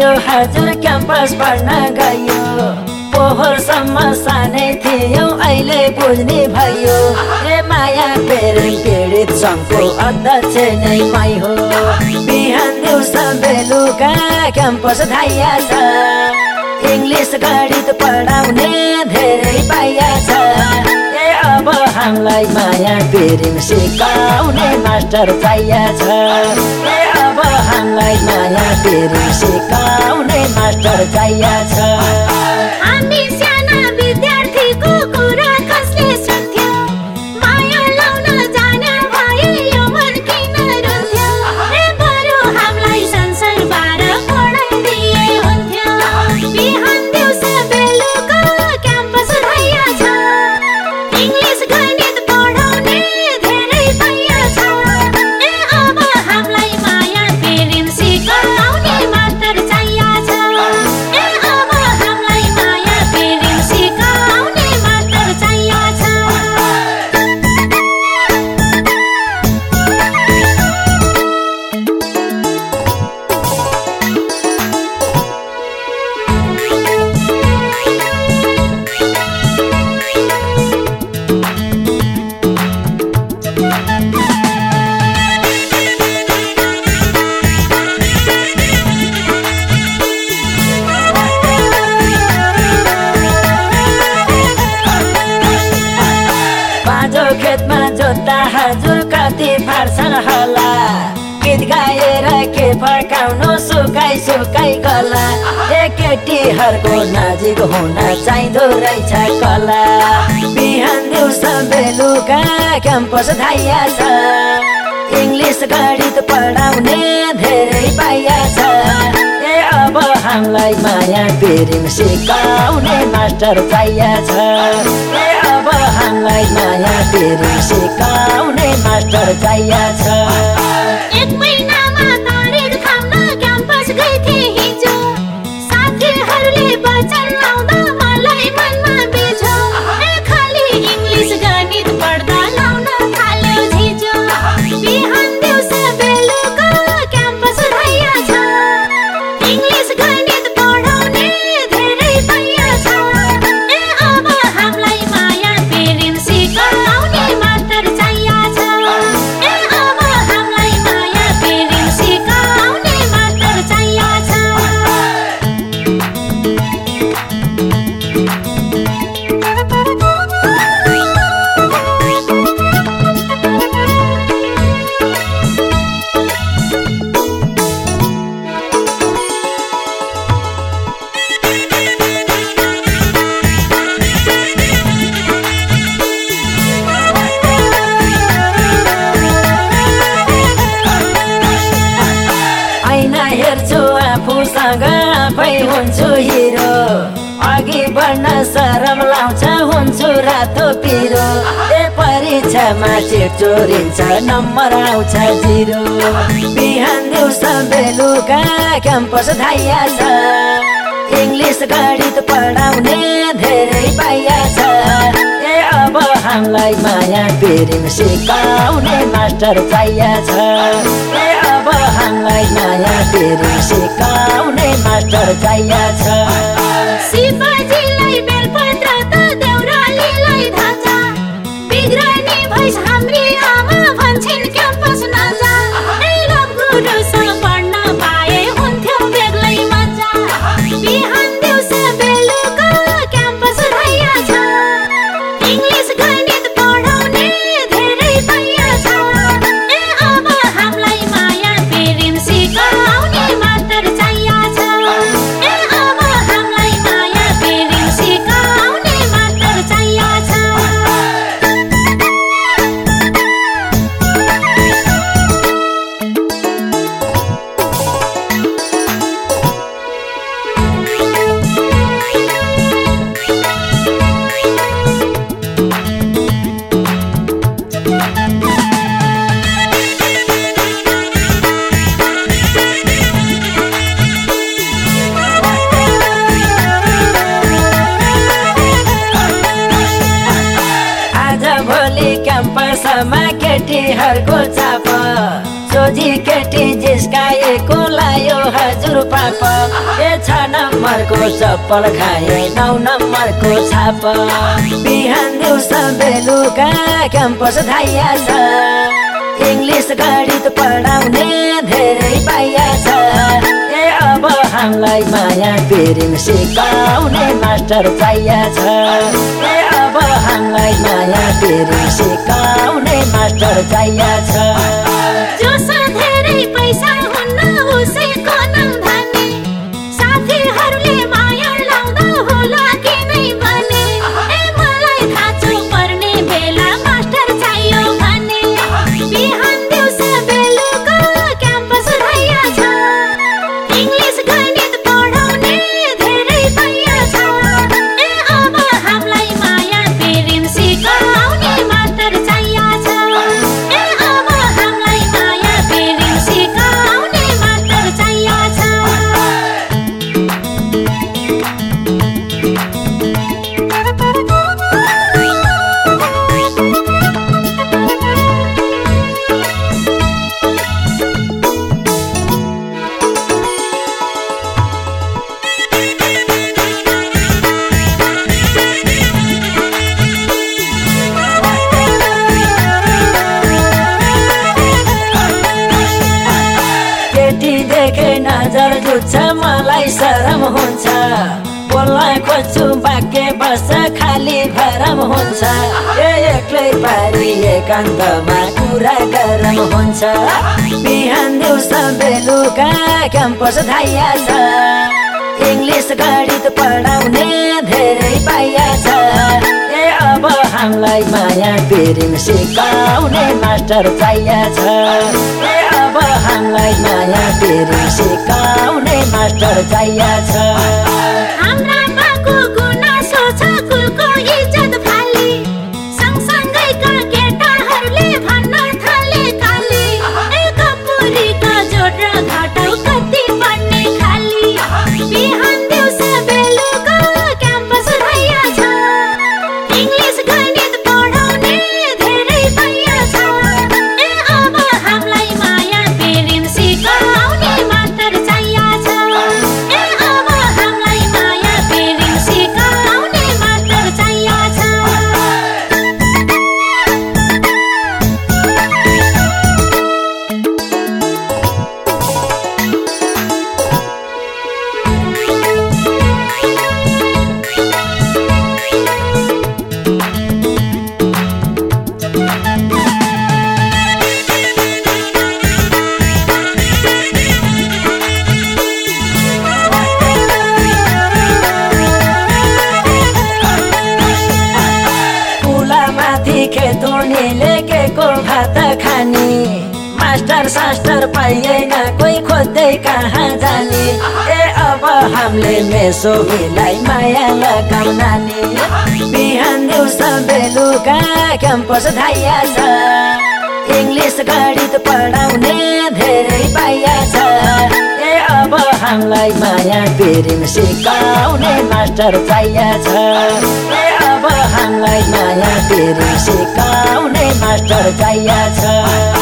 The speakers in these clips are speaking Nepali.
भयो हजुर क्याम्पस पढ्न गयो। पोहोरसम्म सानै थियो अहिले बुझ्ने भयो। ए माया पेरेन्ट पीडित सङ्घको अध्यक्ष नै मै हो। बिहान दिउँसो बेलुका क्याम्पस धाइया छ। इङ्ग्लिस गणित पढाउने धेरै पाइया छ। ए अब हामीलाई माया प्रेम सिकाउने मास्टर चाहिया छ। ए अब हामीलाई माया प्रेम सिकाउने मास्टर चाहिया छ। हजुर कति फार्छन् होला। गीत गाएर के फर्काउनु सुकाइ सुकाइ कला। केटीहरूको नजिक हुन चाहिँदो रहेछ कला। बिहान दिउँसो बेलुका क्याम्पस धाइया छ इङ्ग्लिस गणित पढाउने धेरै पाइया छ अब हामीलाई माया प्रेम सिकाउने मास्टर चाहिया छ। अब हामीलाई माया प्रेम सिकाउने मास्टर चाहिया छ। आफूसँग आफै हुन्छु हिरो। अघि बढ्न सरम लाउँछ हुन्छु रातो पिरो। ए परीक्षामा सिट चोरिन्छ नम्बर आउँछ जिरो। बिहान दिउँसो बेलुका क्याम्पस धाइया छ। इङ्ग्लिस गणित पढाउने धेरै पाइया छ। ए अब हामीलाई माया प्रेम सिकाउने मास्टर चाहिया छ। हामीलाई माया प्रेम सिकाउने मास्टर चाहिया छ। क्याम्पसमा केटीहरूको चाप। सोझी केटी जिस्काएको लायो हजुर पाप। ए छ नम्बरको चप्पल खाए नौ नम्बरको छाप। बिहान दिउँसो बेलुका क्याम्पस धाइया छ। इङ्ग्लिस गणित पढाउने धेरै पाइया छ। ए अब हामीलाई माया पेरिङ सिकाउने मास्टर चाहिया छ। अब हामीलाई माया पेरिङ सिकाउने मास्टर चाहिया छ। जोसँग धेरै पैसा देखे नजर जुत्छ मलाई शरम हुन्छ। बोल्न खोज्छु वाक्य बस खाली भरम हुन्छ। एक्लै पारी एकान्तमा कुरा गरम हुन्छ। बिहान दिउँसो बेलुका क्याम्पस धाइया छ। इङ्ग्लिस गणित पढाउने धेरै पाइया छ। ए अब हामीलाई माया पेरिङ सिकाउने मास्टर चाहिया छ। ए अब हामीलाई माया पेरिङ सिकाउने मास्टर चाहिया छ। के भात खाने। मास्टर सास्टर पाइएन कोही खोज्दै कहाँ जाने। ए अब हामीले मेसोबीलाई माया लगाउ नानी बिहान दिउँसो बेलुका क्याम्पस धाइया छ। इङ्ग्लिस गणित पढाउने धेरै पाइया छ। ए अब हामीलाई माया पेरिङ सिकाउने मास्टर चाहिया छ। ए अब हामीलाई माया पेरिङ सिकाउने मास्टर चाहिया छ।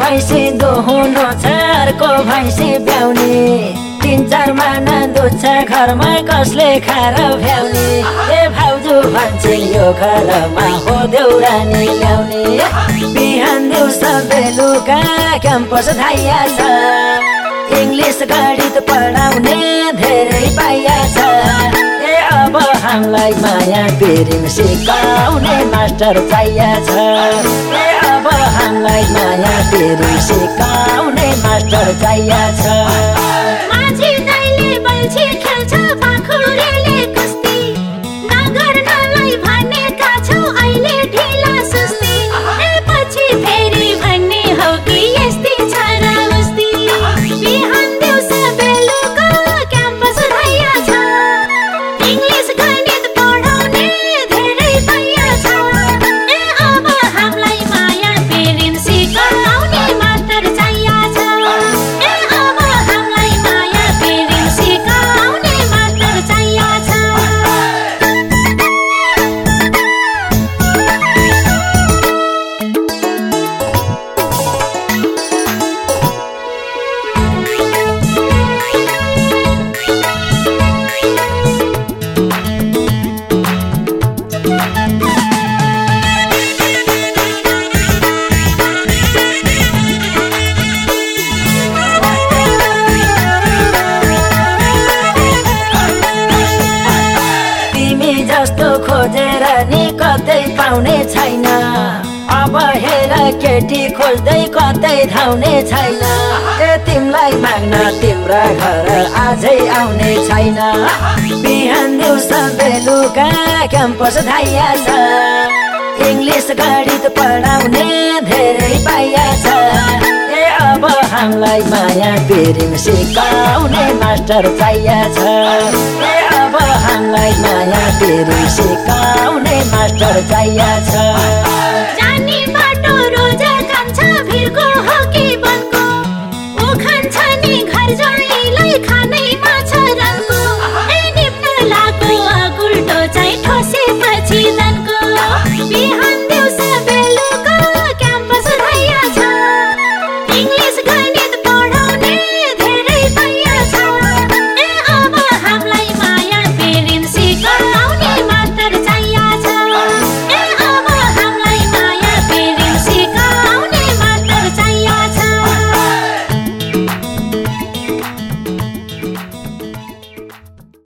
भैँसी दुहुनु छ अर्को भैँसी ब्याउने। तिन चार माना दुध घरमा कसले खाएर भ्याउने। ए भाउजू दाजु भन्छन् यो घरमा हो देउरानी ल्याउने। बिहान दिउँसो बेलुका क्याम्पस धाइया छ। इङ्ग्लिस गणित पढाउने धेरै पाइया छ। ए अब हामीलाई माया पेरिङ सिकाउने मास्टर चाहिया छ। हामीलाई माया पेरिङ सिकाउने मास्टर चाहिया छ। जस्तो खोजेर नि कतै पाउने छैन। अब हेर केटी खोज्दै कतै धाउने छैन। ए तिमीलाई माग्न तिम्रा घर आजै आउने छैन। बिहान दिउँसो बेलुका क्याम्पस धाइया छ। इङ्ग्लिस गणित पढाउने धेरै पाइया छ। ए अब हामीलाई माया पेरिङ सिकाउने मास्टर चाहिया छ। ए अब हामीलाई माया पेरिङ सिकाउने मास्टर चाहिया छ।